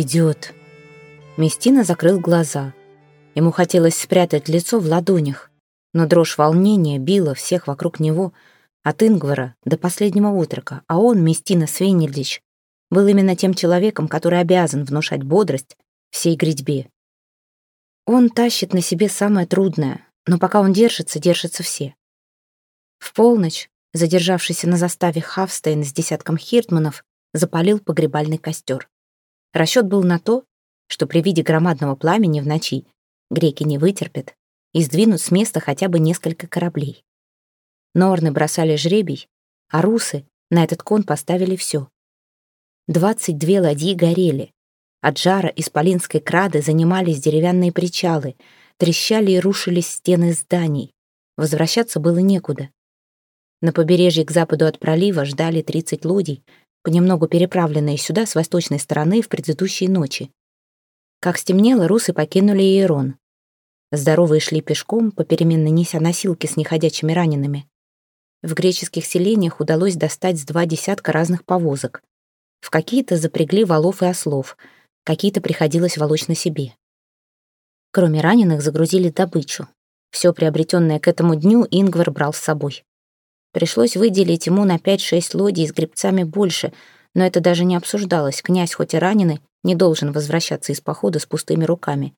идет. Местина закрыл глаза. Ему хотелось спрятать лицо в ладонях, но дрожь волнения била всех вокруг него, от Ингвара до последнего утрока, а он, Местина Свенельдич, был именно тем человеком, который обязан внушать бодрость всей грядьбе. Он тащит на себе самое трудное, но пока он держится, держатся все. В полночь, задержавшийся на заставе Хавстейн с десятком хиртманов, запалил погребальный костер. Расчет был на то, что при виде громадного пламени в ночи греки не вытерпят и сдвинут с места хотя бы несколько кораблей. Норны бросали жребий, а русы на этот кон поставили все. Двадцать две ладьи горели. От жара исполинской крады занимались деревянные причалы, трещали и рушились стены зданий. Возвращаться было некуда. На побережье к западу от пролива ждали 30 лодий, понемногу переправленные сюда с восточной стороны в предыдущие ночи. Как стемнело, русы покинули Иерон. Здоровые шли пешком, попеременно неся носилки с неходячими ранеными. В греческих селениях удалось достать с два десятка разных повозок. В какие-то запрягли валов и ослов, какие-то приходилось волочь на себе. Кроме раненых, загрузили добычу. Все приобретенное к этому дню Ингвар брал с собой. Пришлось выделить ему на 5-6 лодий с гребцами больше, но это даже не обсуждалось. Князь, хоть и раненый, не должен возвращаться из похода с пустыми руками.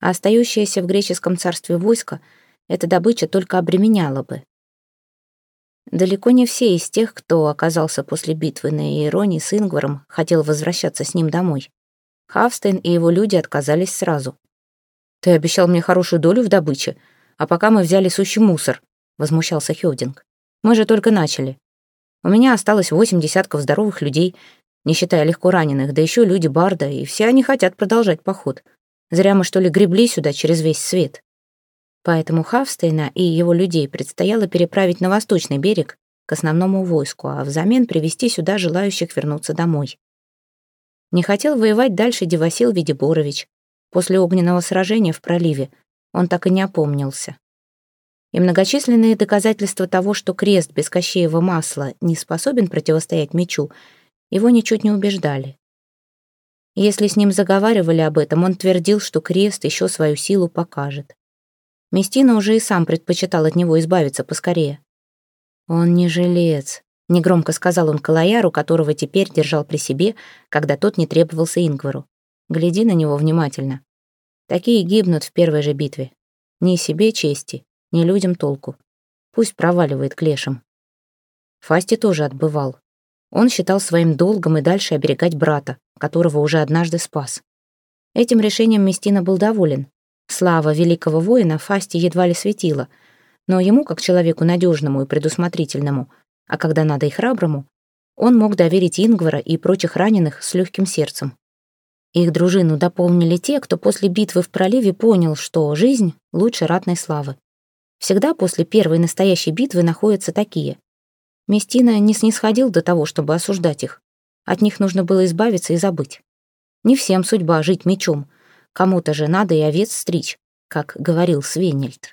А остающееся в греческом царстве войско эта добыча только обременяла бы. Далеко не все из тех, кто оказался после битвы на Иероне с Ингваром, хотел возвращаться с ним домой. Хавстейн и его люди отказались сразу. «Ты обещал мне хорошую долю в добыче, а пока мы взяли сущий мусор», — возмущался Хёвдинг. «Мы же только начали. У меня осталось восемь десятков здоровых людей, не считая легко раненых, да еще люди Барда, и все они хотят продолжать поход. Зря мы, что ли, гребли сюда через весь свет». Поэтому Хавстейна и его людей предстояло переправить на восточный берег к основному войску, а взамен привести сюда желающих вернуться домой. Не хотел воевать дальше Девасил Видиборович. После огненного сражения в проливе он так и не опомнился. И многочисленные доказательства того, что крест без кощеева масла не способен противостоять мечу, его ничуть не убеждали. Если с ним заговаривали об этом, он твердил, что крест еще свою силу покажет. Местина уже и сам предпочитал от него избавиться поскорее. «Он не жилец», — негромко сказал он Калаяру, которого теперь держал при себе, когда тот не требовался Ингвару. «Гляди на него внимательно. Такие гибнут в первой же битве. Ни себе чести, ни людям толку. Пусть проваливает к лешим». Фасти тоже отбывал. Он считал своим долгом и дальше оберегать брата, которого уже однажды спас. Этим решением Местина был доволен, Слава великого воина Фасти едва ли светила, но ему, как человеку надежному и предусмотрительному, а когда надо и храброму, он мог доверить Ингвара и прочих раненых с легким сердцем. Их дружину дополнили те, кто после битвы в проливе понял, что жизнь лучше ратной славы. Всегда после первой настоящей битвы находятся такие. Местина не снисходил до того, чтобы осуждать их. От них нужно было избавиться и забыть. Не всем судьба жить мечом, Кому-то же надо и овец стричь, как говорил Свенельд.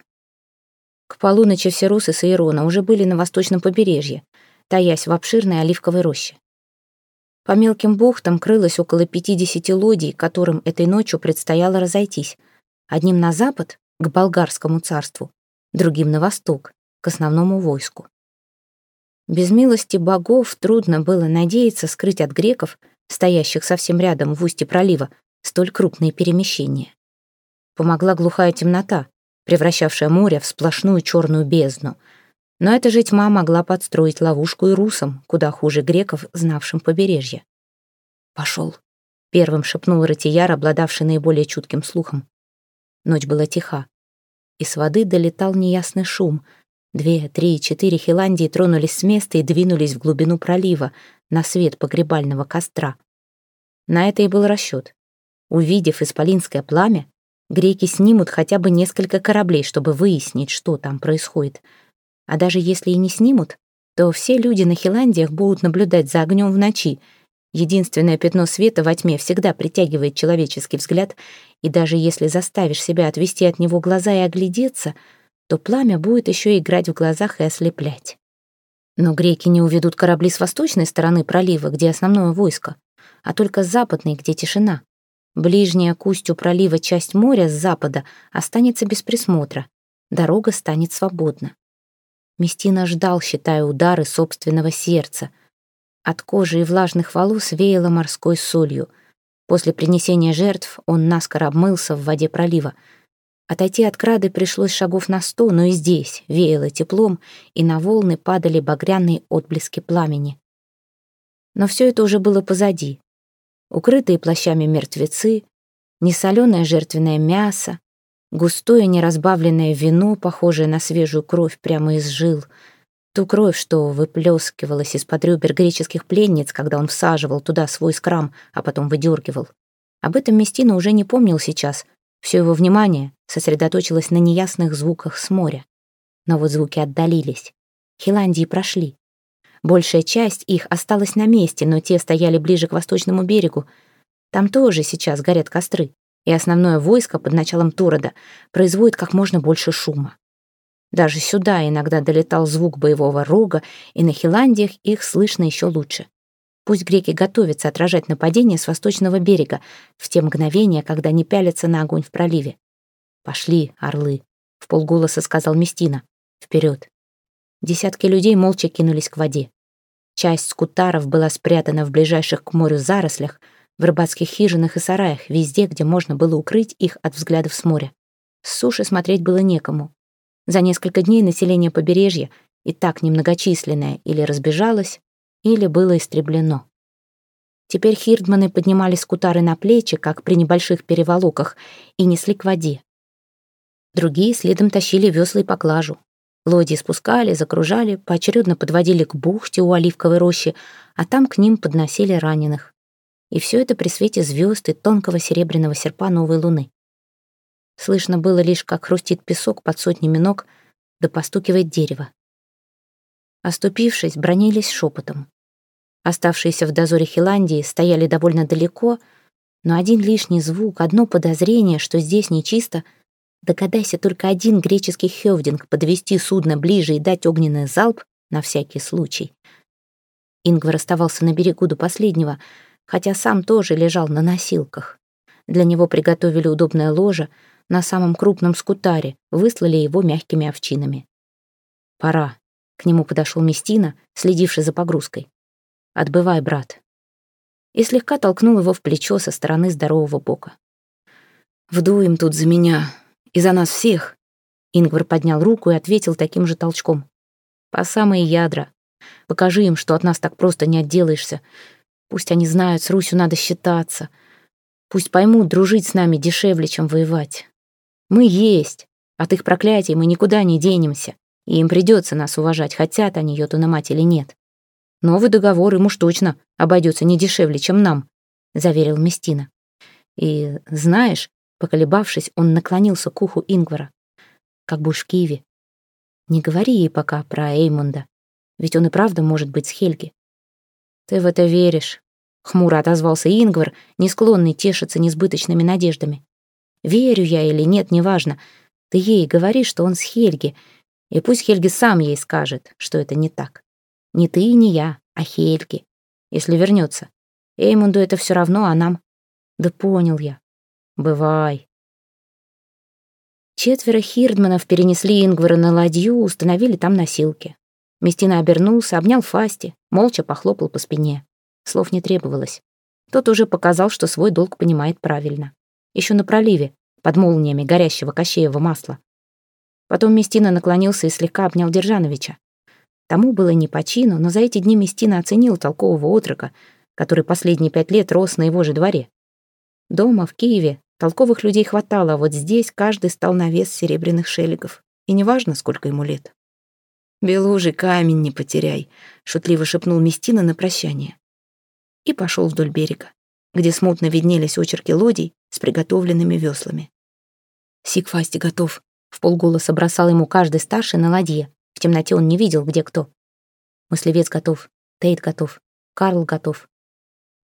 К полуночи все русы с Иерона уже были на восточном побережье, таясь в обширной оливковой роще. По мелким бухтам крылось около 50 лодий, которым этой ночью предстояло разойтись. Одним на запад, к болгарскому царству, другим на восток, к основному войску. Без милости богов трудно было надеяться скрыть от греков, стоящих совсем рядом в устье пролива, столь крупные перемещения. Помогла глухая темнота, превращавшая море в сплошную черную бездну. Но эта же тьма могла подстроить ловушку и русам, куда хуже греков, знавшим побережье. «Пошел», — первым шепнул Ратияр, обладавший наиболее чутким слухом. Ночь была тиха, и с воды долетал неясный шум. Две, три, четыре Хиландии тронулись с места и двинулись в глубину пролива, на свет погребального костра. На это и был расчет. Увидев исполинское пламя, греки снимут хотя бы несколько кораблей, чтобы выяснить, что там происходит. А даже если и не снимут, то все люди на Хиландиях будут наблюдать за огнем в ночи. Единственное пятно света во тьме всегда притягивает человеческий взгляд, и даже если заставишь себя отвести от него глаза и оглядеться, то пламя будет еще играть в глазах и ослеплять. Но греки не уведут корабли с восточной стороны пролива, где основное войско, а только с западной, где тишина. Ближняя к устью пролива часть моря с запада останется без присмотра. Дорога станет свободна. Местина ждал, считая удары собственного сердца. От кожи и влажных волос веяло морской солью. После принесения жертв он наскоро обмылся в воде пролива. Отойти от крады пришлось шагов на сто, но и здесь веяло теплом, и на волны падали багряные отблески пламени. Но все это уже было позади укрытые плащами мертвецы, несоленое жертвенное мясо, густое неразбавленное вино, похожее на свежую кровь прямо из жил, ту кровь, что выплескивалась из-под ребер греческих пленниц, когда он всаживал туда свой скрам, а потом выдергивал. Об этом Местина уже не помнил сейчас. Все его внимание сосредоточилось на неясных звуках с моря. Но вот звуки отдалились. Хиландии прошли. Большая часть их осталась на месте, но те стояли ближе к восточному берегу. Там тоже сейчас горят костры, и основное войско под началом Турода производит как можно больше шума. Даже сюда иногда долетал звук боевого рога, и на Хиландиях их слышно еще лучше. Пусть греки готовятся отражать нападение с восточного берега в те мгновения, когда не пялятся на огонь в проливе. «Пошли, орлы», — в полголоса сказал Местина. «Вперед». Десятки людей молча кинулись к воде. Часть скутаров была спрятана в ближайших к морю зарослях, в рыбацких хижинах и сараях, везде, где можно было укрыть их от взглядов с моря. С суши смотреть было некому. За несколько дней население побережья, и так немногочисленное, или разбежалось, или было истреблено. Теперь хирдманы поднимали скутары на плечи, как при небольших переволоках, и несли к воде. Другие следом тащили весла и поклажу. Лодии спускали, закружали, поочередно подводили к бухте у оливковой рощи, а там к ним подносили раненых. И все это при свете звезд и тонкого серебряного серпа новой луны. Слышно было лишь, как хрустит песок под сотнями ног, да постукивает дерево. Оступившись, бронились шепотом. Оставшиеся в дозоре Хиландии стояли довольно далеко, но один лишний звук, одно подозрение, что здесь нечисто — Догадайся только один греческий хевдинг подвести судно ближе и дать огненный залп на всякий случай. Ингвар оставался на берегу до последнего, хотя сам тоже лежал на носилках. Для него приготовили удобное ложе на самом крупном скутаре, выслали его мягкими овчинами. «Пора», — к нему подошел Местина, следивший за погрузкой. «Отбывай, брат». И слегка толкнул его в плечо со стороны здорового бока. «Вдуем тут за меня, и за нас всех. Ингвар поднял руку и ответил таким же толчком. По самые ядра. Покажи им, что от нас так просто не отделаешься. Пусть они знают, с Русью надо считаться. Пусть поймут, дружить с нами дешевле, чем воевать. Мы есть. От их проклятий мы никуда не денемся. И им придется нас уважать, хотят они Йотуна мать или нет. Новый договор им уж точно обойдется не дешевле, чем нам, заверил Местина. И знаешь, Поколебавшись, он наклонился к уху Ингвара. «Как будешь в Киеве. Не говори ей пока про Эймунда, ведь он и правда может быть с Хельги». «Ты в это веришь?» — хмуро отозвался Ингвар, не склонный тешиться несбыточными надеждами. «Верю я или нет, неважно. Ты ей говори, что он с Хельги, и пусть Хельги сам ей скажет, что это не так. Не ты и не я, а Хельги, если вернется. Эймунду это все равно, а нам...» «Да понял я. Бывай. Четверо хирдманов перенесли Ингвара на ладью, установили там носилки. Местина обернулся, обнял Фасти, молча похлопал по спине. Слов не требовалось. Тот уже показал, что свой долг понимает правильно. Еще на проливе, под молниями горящего кощеева масла. Потом Местина наклонился и слегка обнял Держановича. Тому было не по чину, но за эти дни Местина оценил толкового отрока, который последние пять лет рос на его же дворе. Дома, в Киеве, толковых людей хватало, а вот здесь каждый стал на вес серебряных шелегов. И неважно, сколько ему лет. «Белужий камень не потеряй», — шутливо шепнул Местина на прощание. И пошел вдоль берега, где смутно виднелись очерки лодий с приготовленными веслами. «Сикфасти готов», — в полголоса бросал ему каждый старший на ладье. В темноте он не видел, где кто. Мыслевец готов, Тейт готов, Карл готов,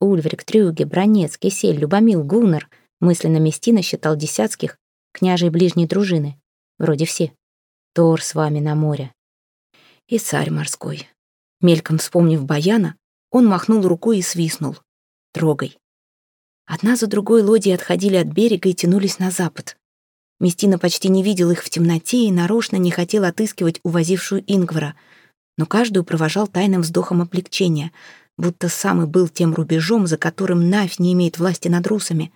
Ульврик, Трюге, Бронец, Кисель, Любомил, Гуннер. Мысленно Местина считал десятских, княжей ближней дружины. Вроде все. Тор с вами на море. И царь морской. Мельком вспомнив Баяна, он махнул рукой и свистнул. Трогай. Одна за другой лодии отходили от берега и тянулись на запад. Местина почти не видел их в темноте и нарочно не хотел отыскивать увозившую Ингвара, но каждую провожал тайным вздохом облегчения, будто сам и был тем рубежом, за которым Навь не имеет власти над русами.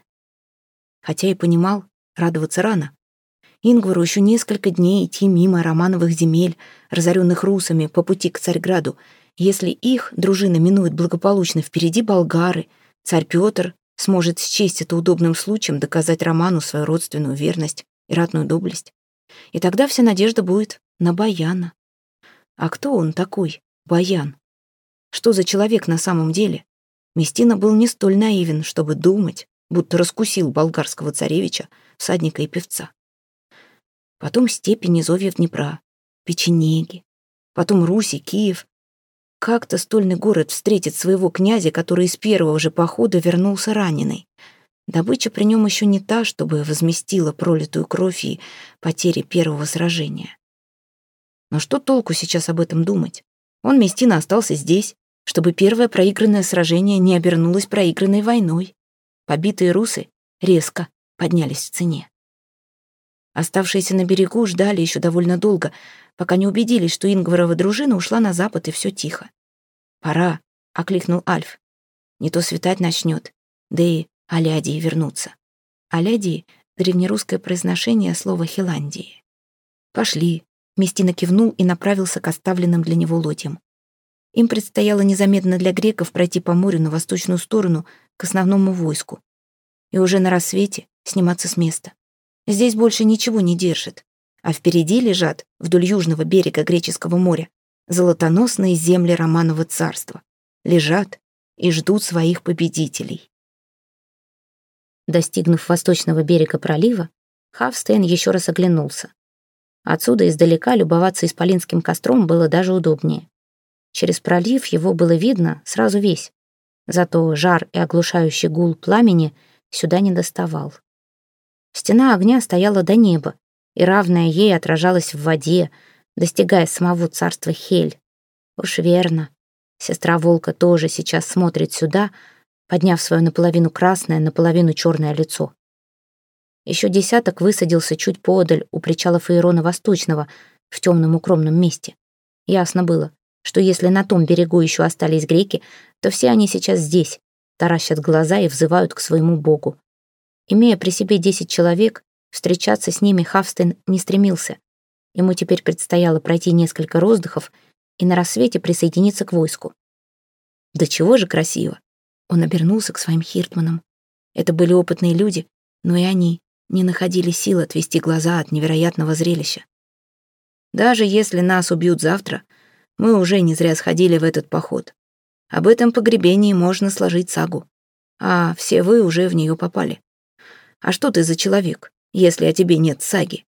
Хотя и понимал, радоваться рано. Ингвару еще несколько дней идти мимо Романовых земель, разоренных русами, по пути к Царьграду. Если их дружина минует благополучно, впереди болгары, царь Петр сможет счесть это удобным случаем доказать Роману свою родственную верность и ратную доблесть. И тогда вся надежда будет на Баяна. А кто он такой, Баян? Что за человек на самом деле? Местина был не столь наивен, чтобы думать, будто раскусил болгарского царевича, всадника и певца. Потом степи низовья Днепра, печенеги, потом Руси, Киев. Как-то стольный город встретит своего князя, который из первого же похода вернулся раненый — Добыча при нем еще не та, чтобы возместила пролитую кровь и потери первого сражения. Но что толку сейчас об этом думать? Он, Местина, остался здесь, чтобы первое проигранное сражение не обернулось проигранной войной. Побитые русы резко поднялись в цене. Оставшиеся на берегу ждали еще довольно долго, пока не убедились, что Ингварова дружина ушла на запад, и все тихо. «Пора», — окликнул Альф. «Не то светать начнет, да и Алядии вернуться. Алядии — древнерусское произношение слова Хиландии. «Пошли», — Местина кивнул и направился к оставленным для него лодьям. Им предстояло незаметно для греков пройти по морю на восточную сторону к основному войску. И уже на рассвете сниматься с места. Здесь больше ничего не держит. А впереди лежат, вдоль южного берега Греческого моря, золотоносные земли Романова царства. Лежат и ждут своих победителей. Достигнув восточного берега пролива, Хавстейн еще раз оглянулся. Отсюда издалека любоваться исполинским костром было даже удобнее. Через пролив его было видно сразу весь. Зато жар и оглушающий гул пламени сюда не доставал. Стена огня стояла до неба, и равная ей отражалась в воде, достигая самого царства Хель. Уж верно. Сестра Волка тоже сейчас смотрит сюда, подняв свое наполовину красное, наполовину черное лицо. Еще десяток высадился чуть подаль у причала Фаерона Восточного, в темном укромном месте. Ясно было, что если на том берегу еще остались греки, то все они сейчас здесь, таращат глаза и взывают к своему богу. Имея при себе десять человек, встречаться с ними Хавстен не стремился. Ему теперь предстояло пройти несколько роздыхов и на рассвете присоединиться к войску. Да чего же красиво! Он обернулся к своим хиртманам. Это были опытные люди, но и они не находили сил отвести глаза от невероятного зрелища. Даже если нас убьют завтра, мы уже не зря сходили в этот поход. Об этом погребении можно сложить сагу. А все вы уже в нее попали. А что ты за человек, если о тебе нет саги?